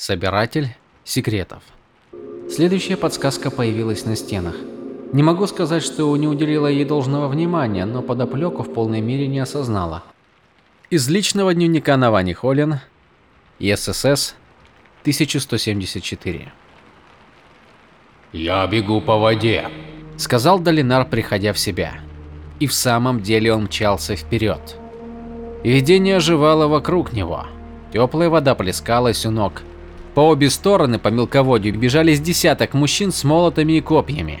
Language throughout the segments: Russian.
Собиратель секретов. Следующая подсказка появилась на стенах. Не могу сказать, что не уделила ей должного внимания, но подоплеку в полной мере не осознала. Из личного дневника Навани Холлен, ИССС, 1174. «Я бегу по воде», — сказал Долинар, приходя в себя. И в самом деле он мчался вперед. Видение оживало вокруг него. Теплая вода плескалась у ног, по обе стороны по мелководью бежали с десяток мужчин с молотами и копьями.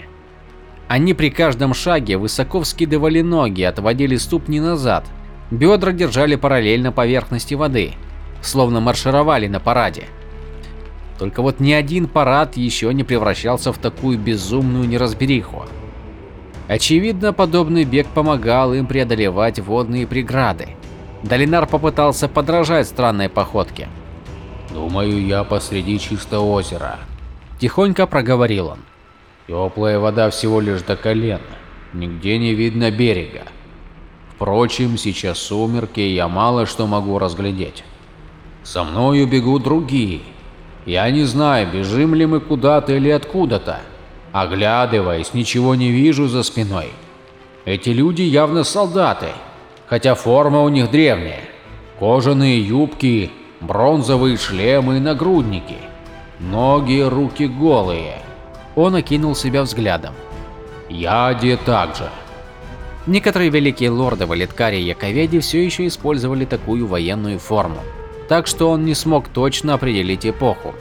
Они при каждом шаге высоко вскидывали ноги, отводили ступни назад, бедра держали параллельно поверхности воды, словно маршировали на параде. Только вот ни один парад еще не превращался в такую безумную неразбериху. Очевидно, подобный бег помогал им преодолевать водные преграды. Долинар попытался подражать странной походке. Думаю, я посреди чистого озера. Тихонько проговорил он. Теплая вода всего лишь до колена. Нигде не видно берега. Впрочем, сейчас сумерки, и я мало что могу разглядеть. Со мною бегут другие. Я не знаю, бежим ли мы куда-то или откуда-то. Оглядываясь, ничего не вижу за спиной. Эти люди явно солдаты, хотя форма у них древняя. Кожаные юбки, бронзовые шлемы и нагрудники. Ноги и руки голые. Он окинул себя взглядом. Я одет так же. Некоторые великие лорды в Элиткаре и Яковеде все еще использовали такую военную форму, так что он не смог точно определить эпоху.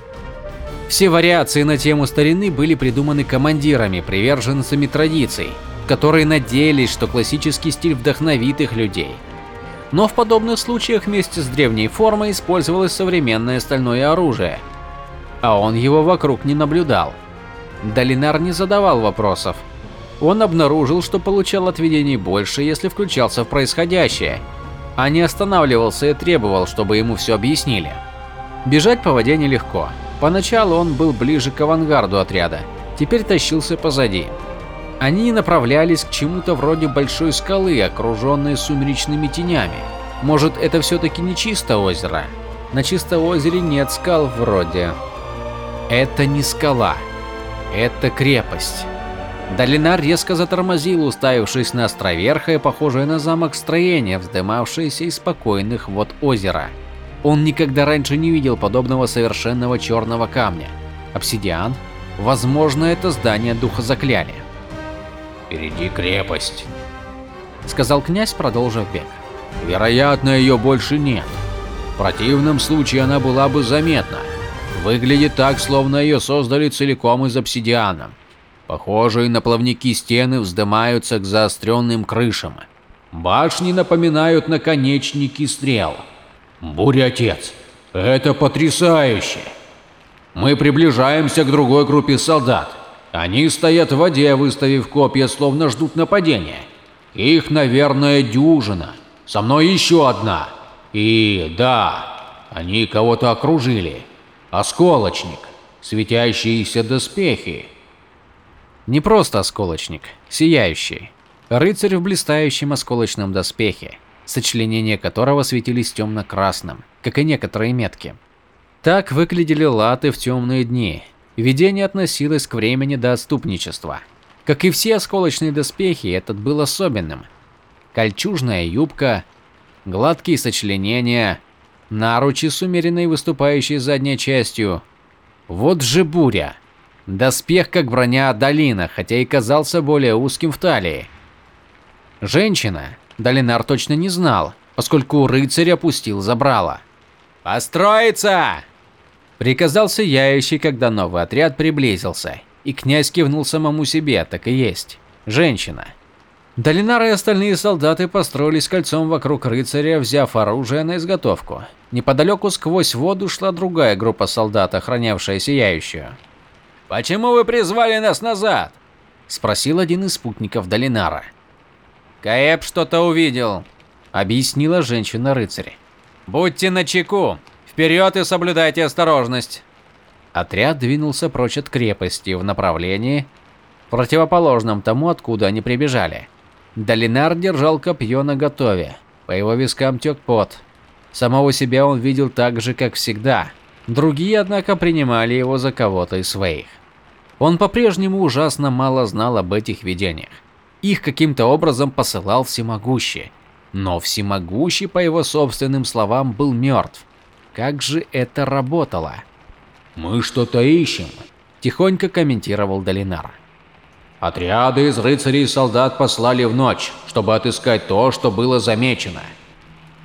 Все вариации на тему старины были придуманы командирами, приверженцами традиций, которые надеялись, что классический стиль вдохновит их людей – но в подобных случаях вместе с древней формой использовалось современное стальное оружие, а он его вокруг не наблюдал. Долинар не задавал вопросов. Он обнаружил, что получал от видений больше, если включался в происходящее, а не останавливался и требовал, чтобы ему все объяснили. Бежать по воде нелегко. Поначалу он был ближе к авангарду отряда, теперь тащился позади. Они направлялись к чему-то вроде большой скалы, окруженной сумеречными тенями. Может, это все-таки не чисто озеро? На чисто озере нет скал вроде. Это не скала. Это крепость. Долинар резко затормозил, уставившись на островерхое, похожее на замок строение, вздымавшееся из спокойных вод озера. Он никогда раньше не видел подобного совершенного черного камня. Обсидиан? Возможно, это здание духа закляли. Впереди крепость, сказал князь, продолжив бег. Вероятно, ее больше нет. В противном случае она была бы заметна. Выглядит так, словно ее создали целиком из обсидиана. Похожие на плавники стены вздымаются к заостренным крышам. Башни напоминают наконечники стрел. Буря отец, это потрясающе! Мы приближаемся к другой группе солдат. Они стоят в воде, выставив копья, словно ждут нападения. Их, наверное, дюжина. Со мной еще одна. И да, они кого-то окружили. Осколочник, светящиеся доспехи. Не просто осколочник, сияющий. Рыцарь в блистающем осколочном доспехе, сочленения которого светились темно-красным, как и некоторые метки. Так выглядели латы в темные дни, Видение относилось к времени до отступничества. Как и все осколочные доспехи, этот был особенным. Кольчужная юбка, гладкие сочленения, наручи с умеренной выступающей задней частью. Вот же буря. Доспех как броня Долина, хотя и казался более узким в талии. Женщина, Долинар точно не знал, поскольку рыцарь опустил забрало. «Построиться!» Приказал сияющий, когда новый отряд приблизился, и князь кивнул самому себе, так и есть. Женщина. Долинар и остальные солдаты построились кольцом вокруг рыцаря, взяв оружие на изготовку. Неподалеку сквозь воду шла другая группа солдат, охранявшая сияющую. «Почему вы призвали нас назад?» – спросил один из спутников Долинара. «Каэб что-то увидел», – объяснила женщина-рыцарь. «Будьте начеку, Вперед и соблюдайте осторожность. Отряд двинулся прочь от крепости в направлении, противоположном тому, откуда они прибежали. Долинар держал копье наготове. По его вискам тек пот. Самого себя он видел так же, как всегда. Другие, однако, принимали его за кого-то из своих. Он по-прежнему ужасно мало знал об этих видениях. Их каким-то образом посылал всемогущий. Но всемогущий, по его собственным словам, был мертв. Как же это работало? «Мы что-то ищем», – тихонько комментировал Долинар. «Отряды из рыцарей и солдат послали в ночь, чтобы отыскать то, что было замечено».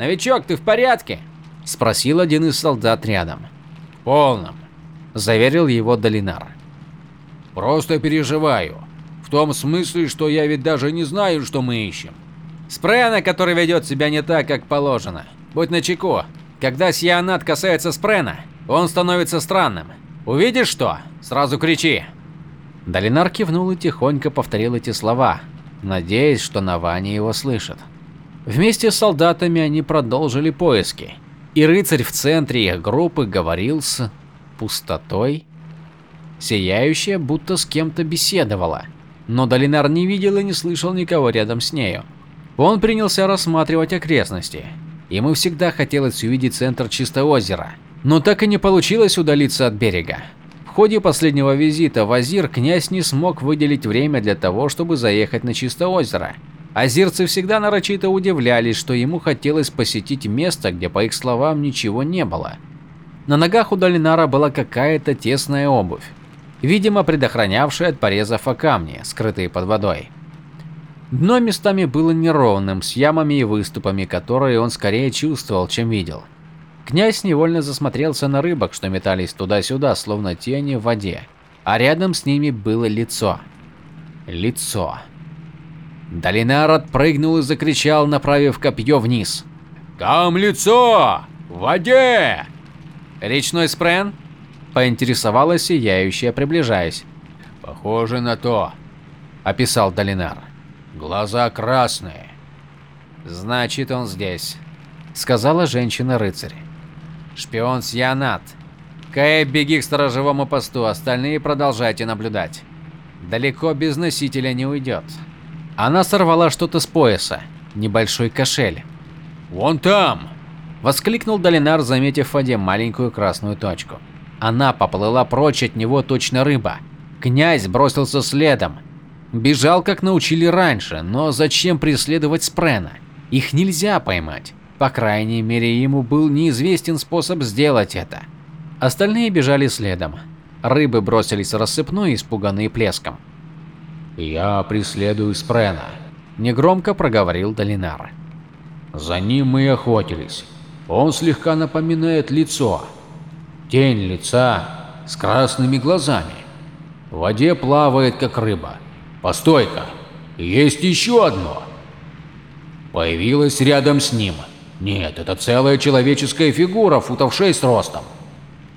«Новичок, ты в порядке?» – спросил один из солдат рядом. «В полном», – заверил его Долинар. «Просто переживаю. В том смысле, что я ведь даже не знаю, что мы ищем. Спрена, который ведет себя не так, как положено. Будь начеку. Когда сианат касается спрена, он становится странным. Увидишь что? Сразу кричи. Долинар кивнул и тихонько повторил эти слова, надеясь, что Навани его слышит. Вместе с солдатами они продолжили поиски, и рыцарь в центре их группы говорил с пустотой. Сияющая будто с кем-то беседовала, но Долинар не видел и не слышал никого рядом с нею. Он принялся рассматривать окрестности. Ему всегда хотелось увидеть центр Чистого озера, но так и не получилось удалиться от берега. В ходе последнего визита в Азир князь не смог выделить время для того, чтобы заехать на Чистое озеро. Азирцы всегда нарочито удивлялись, что ему хотелось посетить место, где, по их словам, ничего не было. На ногах у Долинара была какая-то тесная обувь, видимо предохранявшая от порезов о камни, скрытые под водой. Дно местами было неровным, с ямами и выступами, которые он скорее чувствовал, чем видел. Князь невольно засмотрелся на рыбок, что метались туда-сюда, словно тени в воде, а рядом с ними было лицо. Лицо. Долинар отпрыгнул и закричал, направив копье вниз. «Там лицо! В воде!» «Речной спрен?» – поинтересовалась сияющая, приближаясь. «Похоже на то», – описал Долинар. Глаза красные. Значит, он здесь, сказала женщина-рыцарь. Шпион Сианат. Кэй, беги к сторожевому посту, остальные продолжайте наблюдать. Далеко без носителя не уйдет. Она сорвала что-то с пояса, небольшой кошель. «Вон там!» – воскликнул Долинар, заметив в воде маленькую красную точку. Она поплыла прочь от него точно рыба. Князь бросился следом, Бежал, как научили раньше, но зачем преследовать Спрена? Их нельзя поймать. По крайней мере, ему был неизвестен способ сделать это. Остальные бежали следом. Рыбы бросились в рассыпную, испуганные плеском. «Я преследую Спрена», – негромко проговорил Долинар. «За ним мы охотились. Он слегка напоминает лицо. Тень лица с красными глазами. В воде плавает, как рыба. Постой-ка, есть еще одно. Появилась рядом с ним. Нет, это целая человеческая фигура, футов шесть ростом.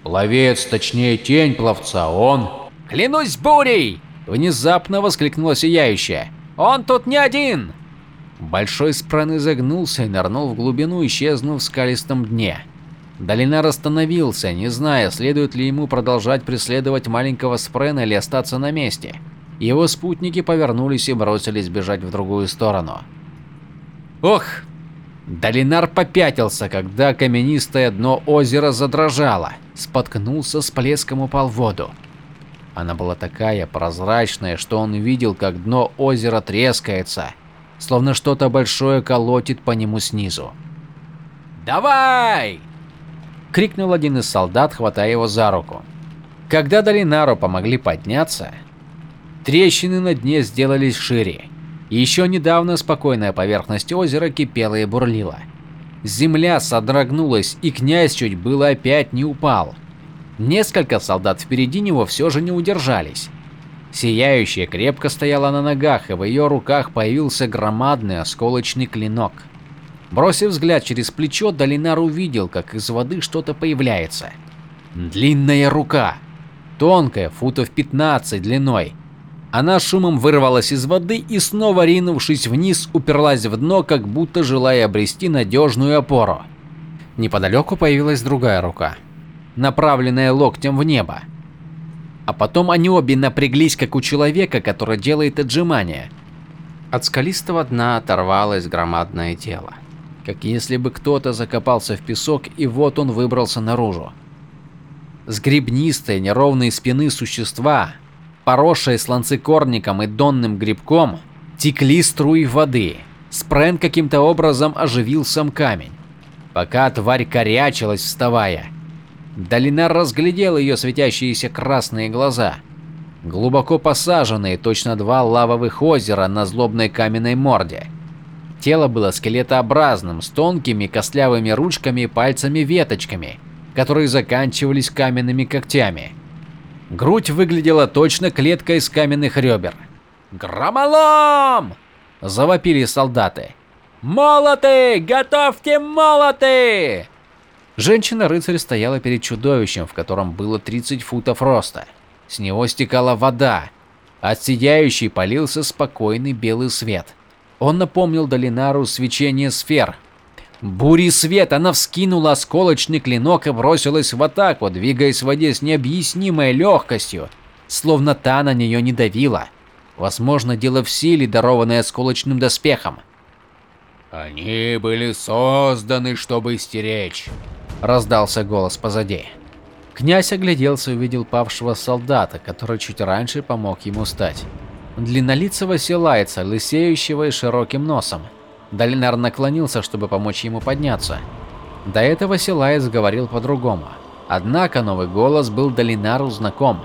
Пловец, точнее тень пловца, он... «Клянусь бурей!» – внезапно воскликнула сияющая. «Он тут не один!» Большой спран изогнулся и нырнул в глубину, исчезнув в скалистом дне. Долинар остановился, не зная, следует ли ему продолжать преследовать маленького спрена или остаться на месте. Его спутники повернулись и бросились бежать в другую сторону. Ох! Долинар попятился, когда каменистое дно озера задрожало, споткнулся с плеском упал в воду. Она была такая прозрачная, что он видел, как дно озера трескается, словно что-то большое колотит по нему снизу. «Давай!» – крикнул один из солдат, хватая его за руку. Когда Долинару помогли подняться, Трещины на дне сделались шире. Еще недавно спокойная поверхность озера кипела и бурлила. Земля содрогнулась, и князь чуть было опять не упал. Несколько солдат впереди него все же не удержались. Сияющая крепко стояла на ногах, и в ее руках появился громадный осколочный клинок. Бросив взгляд через плечо, Долинар увидел, как из воды что-то появляется. Длинная рука, тонкая, футов 15 длиной, она шумом вырвалась из воды и снова ринувшись вниз, уперлась в дно, как будто желая обрести надежную опору. Неподалеку появилась другая рука, направленная локтем в небо. А потом они обе напряглись, как у человека, который делает отжимания. От скалистого дна оторвалось громадное тело, как если бы кто-то закопался в песок и вот он выбрался наружу. С гребнистой неровной спины существа, поросшей сланцекорником и донным грибком, текли струи воды. Спрен каким-то образом оживил сам камень. Пока тварь корячилась, вставая, Долинар разглядел ее светящиеся красные глаза, глубоко посаженные, точно два лавовых озера на злобной каменной морде. Тело было скелетообразным, с тонкими костлявыми ручками и пальцами-веточками, которые заканчивались каменными когтями. Грудь выглядела точно клеткой из каменных ребер. «Громолом!» – завопили солдаты. «Молоты! Готовьте молоты!» Женщина-рыцарь стояла перед чудовищем, в котором было 30 футов роста. С него стекала вода. От сияющей полился спокойный белый свет. Он напомнил Долинару свечение сфер. Бури свет, она вскинула осколочный клинок и бросилась в атаку, двигаясь в воде с необъяснимой легкостью, словно та на нее не давила. Возможно, дело в силе, дарованной осколочным доспехом. Они были созданы, чтобы стеречь раздался голос позади. Князь огляделся и увидел павшего солдата, который чуть раньше помог ему встать. Длиннолицего селайца, лысеющего и широким носом. Долинар наклонился, чтобы помочь ему подняться. До этого Силаец говорил по-другому. Однако новый голос был Долинару знаком.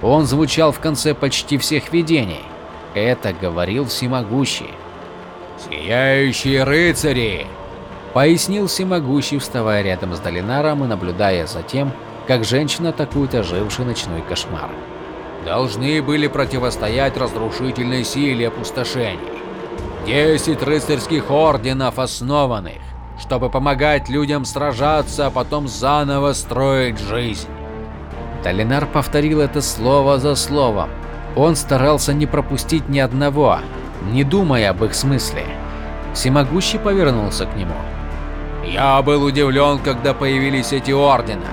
Он звучал в конце почти всех видений. Это говорил всемогущий. «Сияющие рыцари!» пояснил всемогущий, вставая рядом с Долинаром и наблюдая за тем, как женщина атакует оживший ночной кошмар. Должны были противостоять разрушительной силе опустошений. Десять рыцарских орденов основанных, чтобы помогать людям сражаться, а потом заново строить жизнь. Долинар повторил это слово за словом. Он старался не пропустить ни одного, не думая об их смысле. Всемогущий повернулся к нему. Я был удивлен, когда появились эти ордена.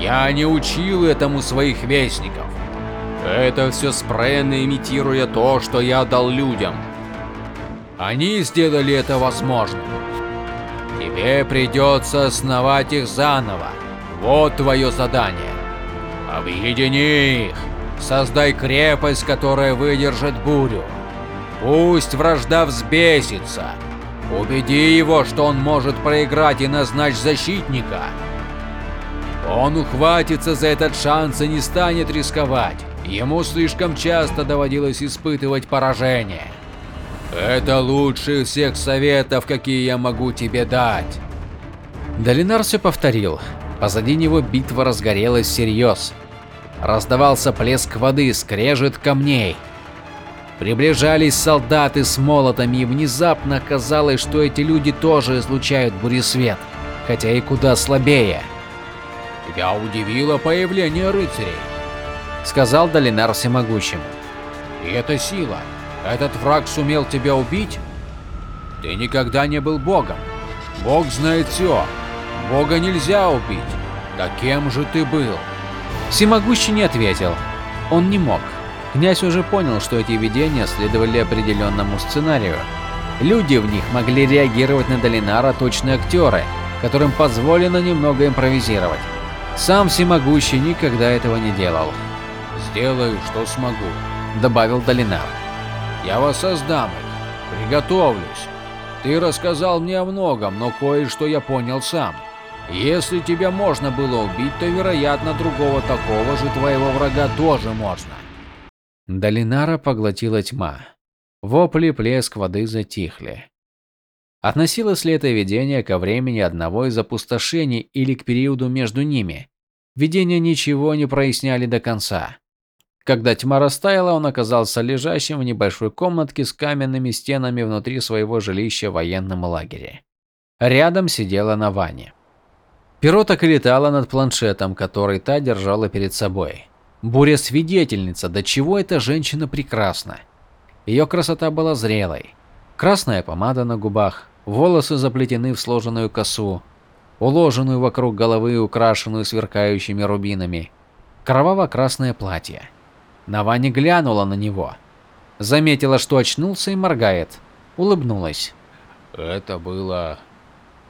Я не учил этому своих вестников. Это все спренно имитируя то, что я дал людям. Они сделали это возможным. Тебе придется основать их заново. Вот твое задание. Объедини их. Создай крепость, которая выдержит бурю. Пусть вражда взбесится. Убеди его, что он может проиграть и назначь защитника. Он ухватится за этот шанс и не станет рисковать. Ему слишком часто доводилось испытывать поражение. Это лучший всех советов, какие я могу тебе дать. Долинар все повторил. Позади него битва разгорелась всерьез. Раздавался плеск воды, скрежет камней. Приближались солдаты с молотами, и внезапно казалось, что эти люди тоже излучают буресвет, хотя и куда слабее. «Тебя удивило появление рыцарей», — сказал Долинар всемогущему. «И эта сила, этот враг сумел тебя убить? Ты никогда не был богом. Бог знает все. Бога нельзя убить. Да кем же ты был?» Всемогущий не ответил. Он не мог. Князь уже понял, что эти видения следовали определенному сценарию. Люди в них могли реагировать на Долинара точно актеры, которым позволено немного импровизировать. Сам всемогущий никогда этого не делал. «Сделаю, что смогу», — добавил Долинар. «Я воссоздам их, приготовлюсь. Ты рассказал мне о многом, но кое-что я понял сам. Если тебя можно было убить, то, вероятно, другого такого же твоего врага тоже можно. Долинара поглотила тьма. Вопли, плеск воды затихли. Относилось ли это видение ко времени одного из опустошений или к периоду между ними? Видения ничего не проясняли до конца. Когда тьма растаяла, он оказался лежащим в небольшой комнатке с каменными стенами внутри своего жилища в военном лагере. Рядом сидела Навани. Перо так и летало над планшетом, который та держала перед собой. Буря-свидетельница, до чего эта женщина прекрасна. Ее красота была зрелой. Красная помада на губах, волосы заплетены в сложенную косу, уложенную вокруг головы и украшенную сверкающими рубинами. Кроваво-красное платье. Навани глянула на него. Заметила, что очнулся и моргает. Улыбнулась. «Это было...»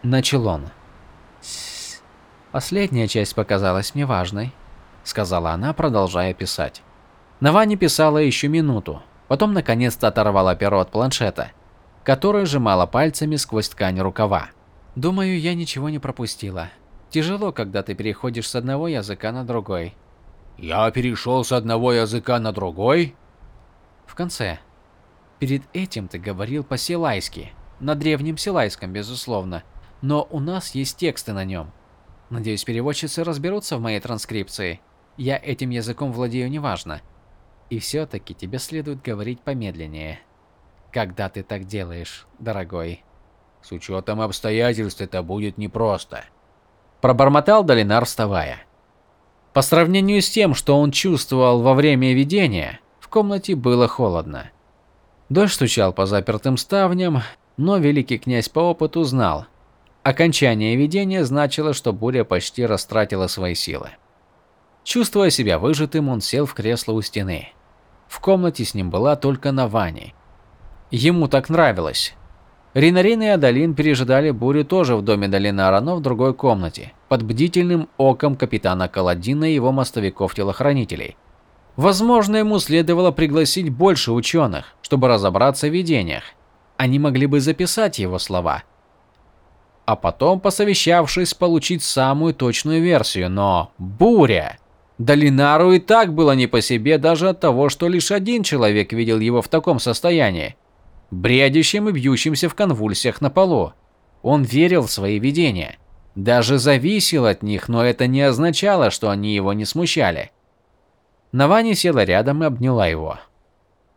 Начал он. Последняя часть показалась мне важной, сказала она, продолжая писать. Навани писала еще минуту, потом наконец-то оторвала перо от планшета, который сжимала пальцами сквозь ткань рукава. Думаю, я ничего не пропустила. Тяжело, когда ты переходишь с одного языка на другой. Я перешел с одного языка на другой? В конце. Перед этим ты говорил по-силайски, на древнем силайском, безусловно, но у нас есть тексты на нем. Надеюсь, переводчицы разберутся в моей транскрипции. Я этим языком владею неважно. И все-таки тебе следует говорить помедленнее. Когда ты так делаешь, дорогой. С учетом обстоятельств это будет непросто. Пробормотал Долинар, вставая. По сравнению с тем, что он чувствовал во время видения, в комнате было холодно. Дождь стучал по запертым ставням, но великий князь по опыту знал. Окончание видения значило, что буря почти растратила свои силы. Чувствуя себя выжатым, он сел в кресло у стены. В комнате с ним была только Навани. Ему так нравилось. Ринарин и Адалин пережидали бурю тоже в доме Долинара, но в другой комнате, под бдительным оком капитана Каладина и его мостовиков-телохранителей. Возможно, ему следовало пригласить больше ученых, чтобы разобраться в видениях. Они могли бы записать его слова. А потом, посовещавшись, получить самую точную версию, но буря! Долинару и так было не по себе даже от того, что лишь один человек видел его в таком состоянии, бредящим и бьющимся в конвульсиях на полу. Он верил в свои видения, даже зависел от них, но это не означало, что они его не смущали. Навани села рядом и обняла его.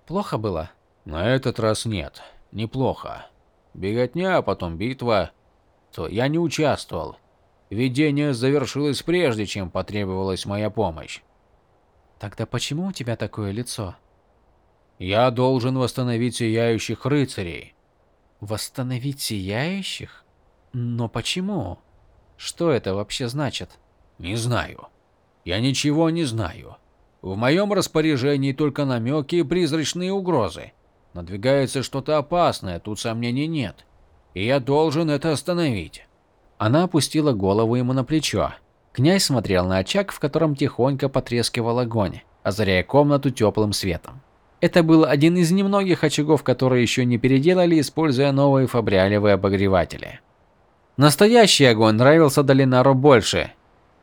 Плохо было? На этот раз нет, неплохо. Беготня, а потом битва. То я не участвовал. Видение завершилось прежде, чем потребовалась моя помощь. Тогда почему у тебя такое лицо? Я должен восстановить сияющих рыцарей. Восстановить сияющих? Но почему? Что это вообще значит? Не знаю. Я ничего не знаю. В моем распоряжении только намеки и призрачные угрозы. Надвигается что-то опасное, тут сомнений нет. И я должен это остановить. Она опустила голову ему на плечо. Князь смотрел на очаг, в котором тихонько потрескивал огонь, озаряя комнату теплым светом. Это был один из немногих очагов, которые еще не переделали, используя новые фабриалевые обогреватели. Настоящий огонь нравился Долинару больше,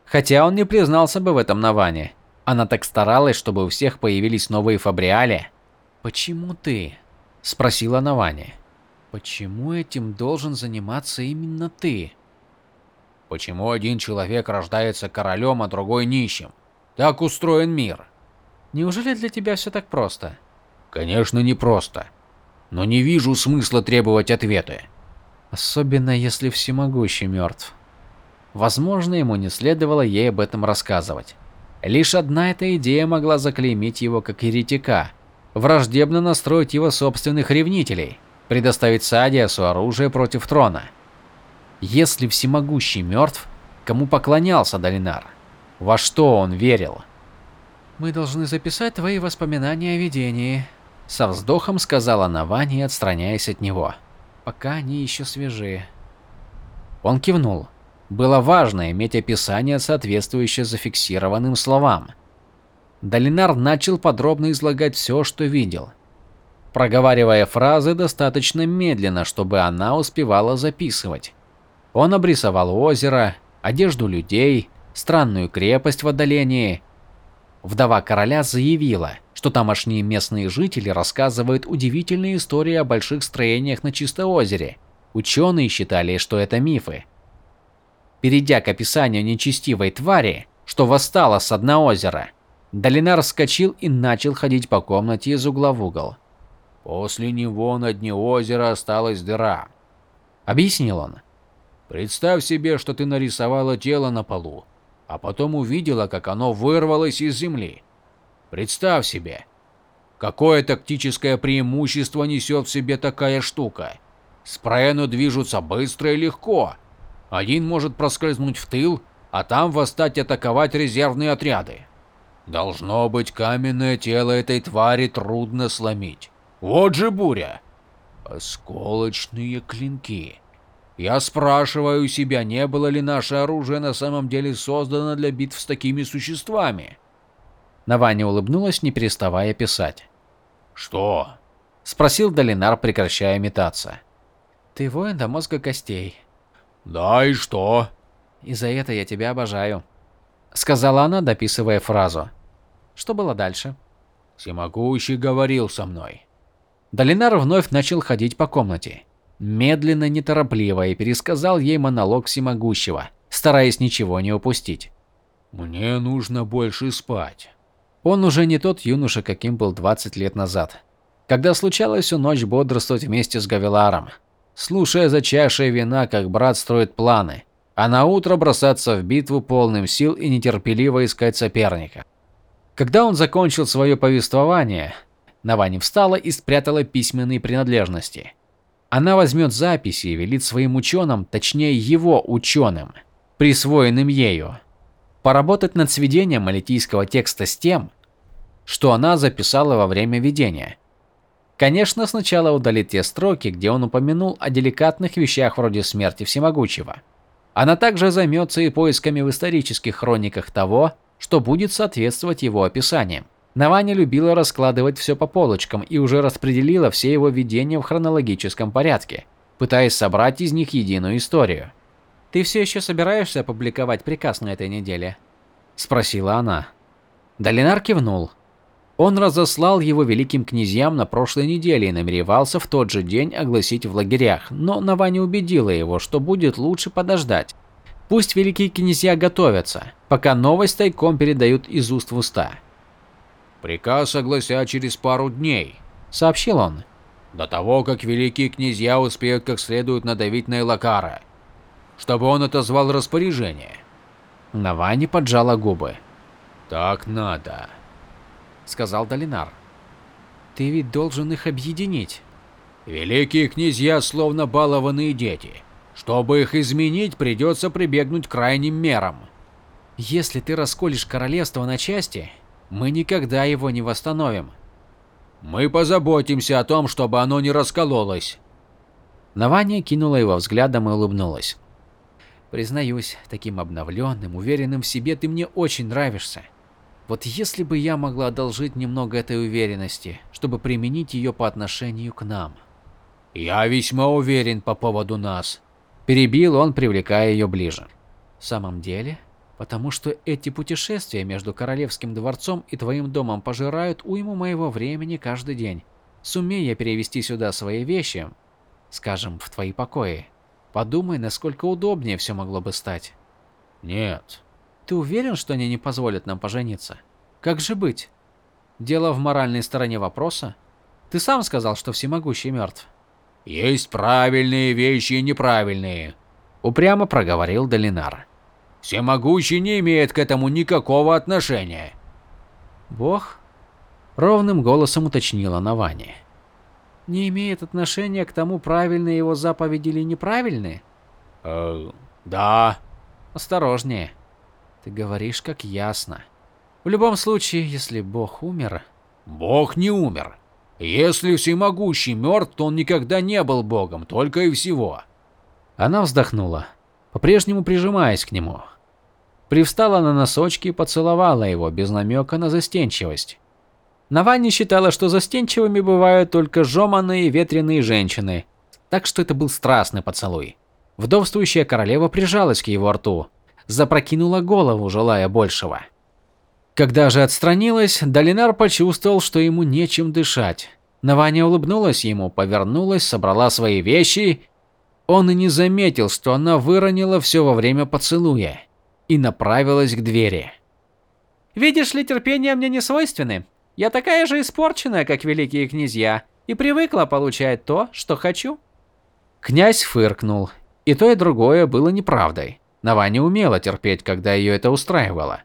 хотя он не признался бы в этом Наване. Она так старалась, чтобы у всех появились новые фабриали. «Почему ты?» – спросила Навани. «Почему этим должен заниматься именно ты?» Почему один человек рождается королем, а другой нищим? Так устроен мир. Неужели для тебя все так просто? Конечно, не просто. Но не вижу смысла требовать ответы. Особенно если всемогущий мертв. Возможно, ему не следовало ей об этом рассказывать. Лишь одна эта идея могла заклеймить его как еретика, враждебно настроить его собственных ревнителей, предоставить Садиасу оружие против трона. Если всемогущий мертв, кому поклонялся Долинар? Во что он верил? «Мы должны записать твои воспоминания о видении», – со вздохом сказала Навани, отстраняясь от него. «Пока они еще свежи». Он кивнул. Было важно иметь описание, соответствующее зафиксированным словам. Долинар начал подробно излагать все, что видел, проговаривая фразы достаточно медленно, чтобы она успевала записывать. Он обрисовал озеро, одежду людей, странную крепость в отдалении. Вдова короля заявила, что тамошние местные жители рассказывают удивительные истории о больших строениях на Чистоозере. Ученые считали, что это мифы. Перейдя к описанию нечестивой твари, что восстала с дна озера, Долинар вскочил и начал ходить по комнате из угла в угол. После него на дне озера осталась дыра. Объяснил он. Представь себе, что ты нарисовала тело на полу, а потом увидела, как оно вырвалось из земли. Представь себе, какое тактическое преимущество несет в себе такая штука. Спрены движутся быстро и легко. Один может проскользнуть в тыл, а там восстать атаковать резервные отряды. Должно быть, каменное тело этой твари трудно сломить. Вот же буря! Осколочные клинки. Я спрашиваю себя, не было ли наше оружие на самом деле создано для битв с такими существами? Наваня улыбнулась, не переставая писать. Что? Спросил Долинар, прекращая метаться. Ты воин до мозга костей. Да и что? И за это я тебя обожаю. Сказала она, дописывая фразу. Что было дальше? Всемогущий говорил со мной. Долинар вновь начал ходить по комнате. Медленно, неторопливо и пересказал ей монолог всемогущего, стараясь ничего не упустить. Мне нужно больше спать. Он уже не тот юноша, каким был 20 лет назад, когда случалось всю ночь бодрствовать вместе с Гавиларом, слушая за чашей вина, как брат строит планы, а на утро бросаться в битву полным сил и нетерпеливо искать соперника. Когда он закончил свое повествование, Навани встала и спрятала письменные принадлежности. Она возьмет записи и велит своим ученым, точнее его ученым, присвоенным ею, поработать над сведением малитийского текста с тем, что она записала во время видения. Конечно, сначала удалит те строки, где он упомянул о деликатных вещах вроде смерти всемогущего. Она также займется и поисками в исторических хрониках того, что будет соответствовать его описаниям. Наваня любила раскладывать все по полочкам и уже распределила все его видения в хронологическом порядке, пытаясь собрать из них единую историю. «Ты все еще собираешься опубликовать приказ на этой неделе?» – спросила она. Долинар кивнул. Он разослал его великим князьям на прошлой неделе и намеревался в тот же день огласить в лагерях, но Наваня убедила его, что будет лучше подождать. Пусть великие князья готовятся, пока новость тайком передают из уст в уста. «Приказ огласят через пару дней», — сообщил он. «До того, как великие князья успеют как следует надавить на Элакара, чтобы он отозвал распоряжение». Навани поджала губы. «Так надо», сказал Долинар. Ты ведь должен их объединить. Великие князья словно балованные дети. Чтобы их изменить, придется прибегнуть к крайним мерам. Если ты расколешь королевство на части, мы никогда его не восстановим. Мы позаботимся о том, чтобы оно не раскололось. Навания кинула его взглядом и улыбнулась. Признаюсь, таким обновленным, уверенным в себе ты мне очень нравишься. Вот если бы я могла одолжить немного этой уверенности, чтобы применить ее по отношению к нам. Я весьма уверен по поводу нас. Перебил он, привлекая ее ближе. В самом деле? Потому что эти путешествия между королевским дворцом и твоим домом пожирают уйму моего времени каждый день. Сумей я перевести сюда свои вещи, скажем, в твои покои. Подумай, насколько удобнее все могло бы стать. Нет, ты уверен, что они не позволят нам пожениться? Как же быть? Дело в моральной стороне вопроса? Ты сам сказал, что всемогущий мертв. Есть правильные вещи и неправильные, упрямо проговорил Долинар. Всемогущий не имеет к этому никакого отношения. Бог ровным голосом уточнила Навани. Не имеет отношения к тому, правильные его заповеди или неправильные? Э, да. Осторожнее. Ты говоришь как ясно. В любом случае, если Бог умер... Бог не умер. Если всемогущий мертв, то он никогда не был Богом, только и всего. Она вздохнула, по-прежнему прижимаясь к нему. Привстала на носочки и поцеловала его, без намека на застенчивость. Навани считала, что застенчивыми бывают только жеманные ветреные женщины, так что это был страстный поцелуй. Вдовствующая королева прижалась к его рту, запрокинула голову, желая большего. Когда же отстранилась, Долинар почувствовал, что ему нечем дышать. Наваня улыбнулась ему, повернулась, собрала свои вещи. Он и не заметил, что она выронила все во время поцелуя и направилась к двери. «Видишь ли, терпение мне не свойственны. Я такая же испорченная, как великие князья, и привыкла получать то, что хочу». Князь фыркнул, и то и другое было неправдой. Нава не умела терпеть, когда ее это устраивало.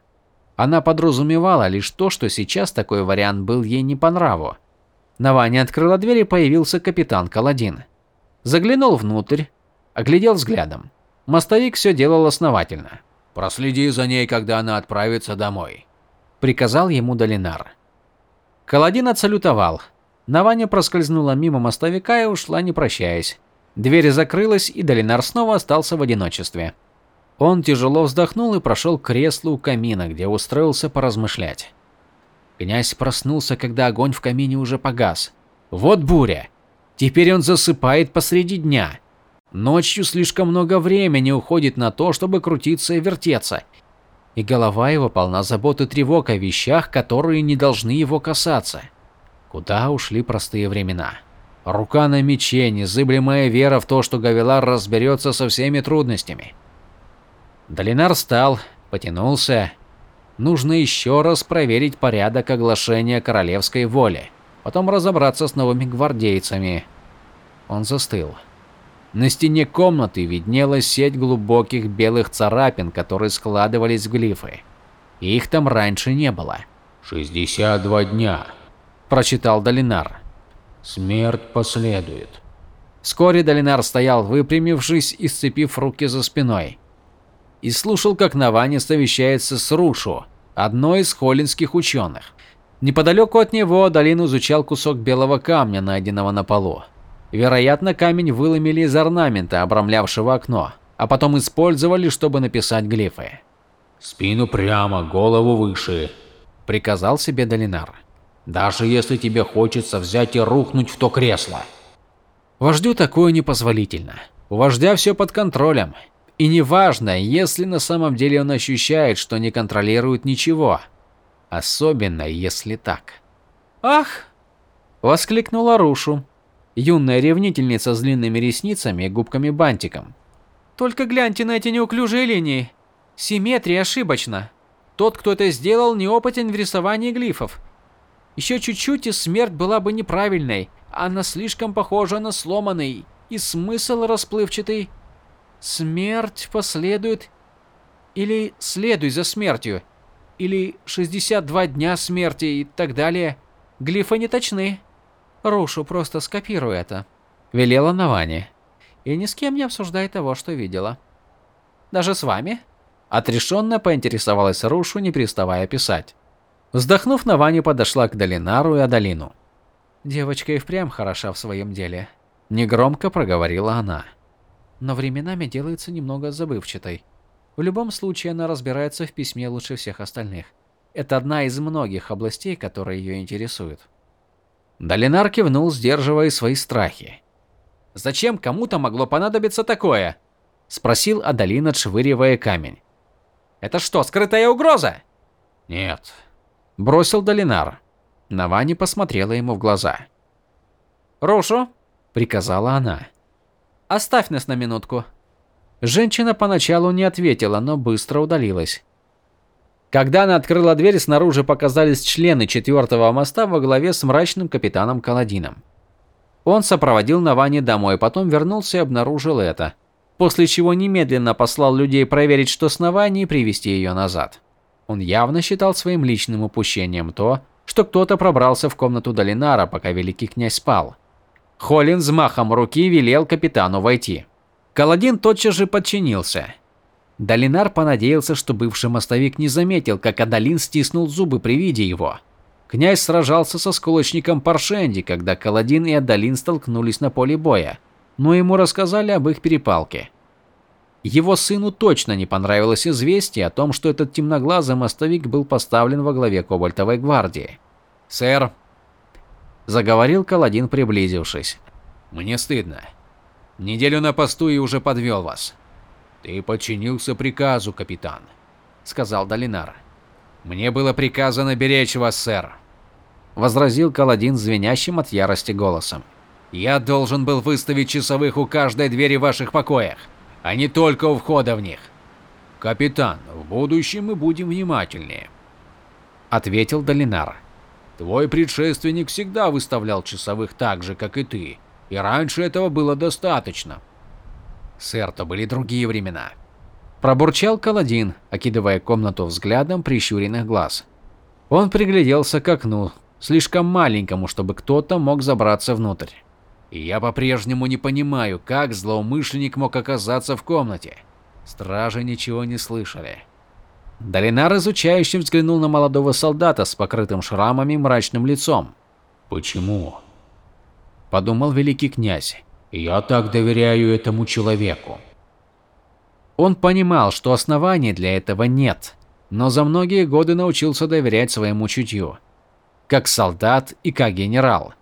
Она подразумевала лишь то, что сейчас такой вариант был ей не по нраву. Нава не открыла дверь и появился капитан Каладин. Заглянул внутрь, оглядел взглядом. Мостовик все делал основательно. «Проследи за ней, когда она отправится домой», – приказал ему Долинар. Каладин отсалютовал. Наваня проскользнула мимо мостовика и ушла, не прощаясь. Дверь закрылась, и Долинар снова остался в одиночестве. Он тяжело вздохнул и прошел к креслу у камина, где устроился поразмышлять. Князь проснулся, когда огонь в камине уже погас. Вот буря! Теперь он засыпает посреди дня. Ночью слишком много времени уходит на то, чтобы крутиться и вертеться. И голова его полна забот и тревог о вещах, которые не должны его касаться. Куда ушли простые времена? Рука на мече, незыблемая вера в то, что Гавилар разберется со всеми трудностями. Долинар встал, потянулся. Нужно еще раз проверить порядок оглашения королевской воли, потом разобраться с новыми гвардейцами. Он застыл. На стене комнаты виднелась сеть глубоких белых царапин, которые складывались в глифы. Их там раньше не было. «62 дня», – прочитал Долинар. «Смерть последует». Вскоре Долинар стоял, выпрямившись и сцепив руки за спиной. И слушал, как Навани совещается с Рушу, одной из холлинских ученых. Неподалеку от него Долин изучал кусок белого камня, найденного на полу. Вероятно, камень выломили из орнамента, обрамлявшего окно, а потом использовали, чтобы написать глифы. «Спину прямо, голову выше», – приказал себе Долинар. «Даже если тебе хочется взять и рухнуть в то кресло». Вождю такое непозволительно. У вождя все под контролем. И неважно, если на самом деле он ощущает, что не контролирует ничего. Особенно, если так. «Ах!» – воскликнула Рушу, юная ревнительница с длинными ресницами и губками-бантиком. «Только гляньте на эти неуклюжие линии. Симметрия ошибочна. Тот, кто это сделал, неопытен в рисовании глифов. Еще чуть-чуть и смерть была бы неправильной, она слишком похожа на сломанный, и смысл расплывчатый. Смерть последует или следуй за смертью, или 62 дня смерти и так далее. Глифы не точны. Рушу просто скопируй это, велела Навани. И ни с кем не обсуждай того, что видела. Даже с вами? Отрешенно поинтересовалась Рушу, не переставая писать. Вздохнув, Навани подошла к Долинару и Адалину. Девочка и впрямь хороша в своем деле, негромко проговорила она. Но временами делается немного забывчатой. В любом случае она разбирается в письме лучше всех остальных. Это одна из многих областей, которые ее интересуют. Долинар кивнул, сдерживая свои страхи. «Зачем кому-то могло понадобиться такое?» – спросил Адалин, отшвыривая камень. «Это что, скрытая угроза?» «Нет», – бросил Долинар. Навани посмотрела ему в глаза. «Рушу», – приказала она. «Оставь нас на минутку». Женщина поначалу не ответила, но быстро удалилась. Когда она открыла дверь, снаружи показались члены четвертого моста во главе с мрачным капитаном Каладином. Он сопроводил Навани домой, потом вернулся и обнаружил это, после чего немедленно послал людей проверить, что с Навани, и привести ее назад. Он явно считал своим личным упущением то, что кто-то пробрался в комнату Долинара, пока великий князь спал. Холлин взмахом руки велел капитану войти. Каладин тотчас же подчинился. Долинар понадеялся, что бывший мостовик не заметил, как Адалин стиснул зубы при виде его. Князь сражался со сколочником Паршенди, когда Каладин и Адалин столкнулись на поле боя, но ему рассказали об их перепалке. Его сыну точно не понравилось известие о том, что этот темноглазый мостовик был поставлен во главе Кобальтовой гвардии. «Сэр», – заговорил Каладин, приблизившись, – «мне стыдно. Неделю на посту и уже подвел вас. «Ты подчинился приказу, капитан», — сказал Долинар. «Мне было приказано беречь вас, сэр», — возразил Каладин звенящим от ярости голосом. «Я должен был выставить часовых у каждой двери ваших покоях, а не только у входа в них». «Капитан, в будущем мы будем внимательнее», — ответил Долинар. «Твой предшественник всегда выставлял часовых так же, как и ты, и раньше этого было достаточно». Сэр, то были другие времена. Пробурчал Каладин, окидывая комнату взглядом прищуренных глаз. Он пригляделся к окну, слишком маленькому, чтобы кто-то мог забраться внутрь. И я по-прежнему не понимаю, как злоумышленник мог оказаться в комнате. Стражи ничего не слышали. Долинар изучающе взглянул на молодого солдата с покрытым шрамами мрачным лицом. «Почему?» – подумал великий князь. Я так доверяю этому человеку. Он понимал, что оснований для этого нет, но за многие годы научился доверять своему чутью, как солдат и как генерал.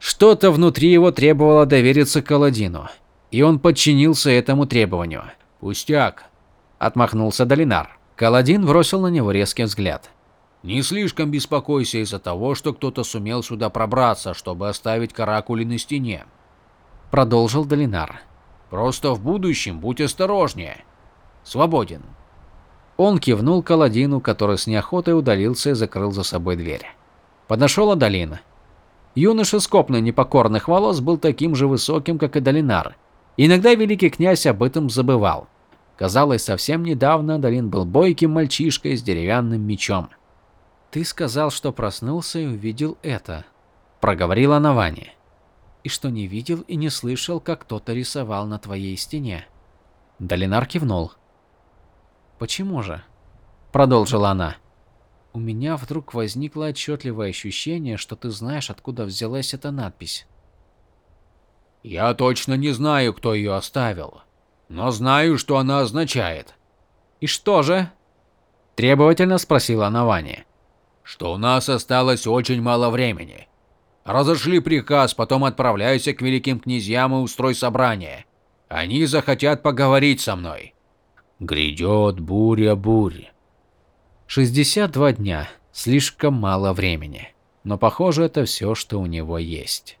Что-то внутри его требовало довериться Каладину, и он подчинился этому требованию. «Пустяк», – отмахнулся Долинар. Каладин бросил на него резкий взгляд. «Не слишком беспокойся из-за того, что кто-то сумел сюда пробраться, чтобы оставить каракули на стене», – продолжил Долинар. «Просто в будущем будь осторожнее. Свободен». Он кивнул Каладину, который с неохотой удалился и закрыл за собой дверь. Подошел Адалин. Юноша с копной непокорных волос был таким же высоким, как и Долинар. Иногда великий князь об этом забывал. Казалось, совсем недавно Долин был бойким мальчишкой с деревянным мечом. «Ты сказал, что проснулся и увидел это», – проговорила Навани. «И что не видел и не слышал, как кто-то рисовал на твоей стене». Долинар кивнул. «Почему же?» – продолжила она. У меня вдруг возникло отчетливое ощущение, что ты знаешь, откуда взялась эта надпись. Я точно не знаю, кто ее оставил, но знаю, что она означает. И что же? Требовательно спросила Навани. Что у нас осталось очень мало времени. Разошли приказ, потом отправляйся к великим князьям и устрой собрание. Они захотят поговорить со мной. Грядет буря бурь. 62 дня. Слишком мало времени. Но похоже, это все, что у него есть.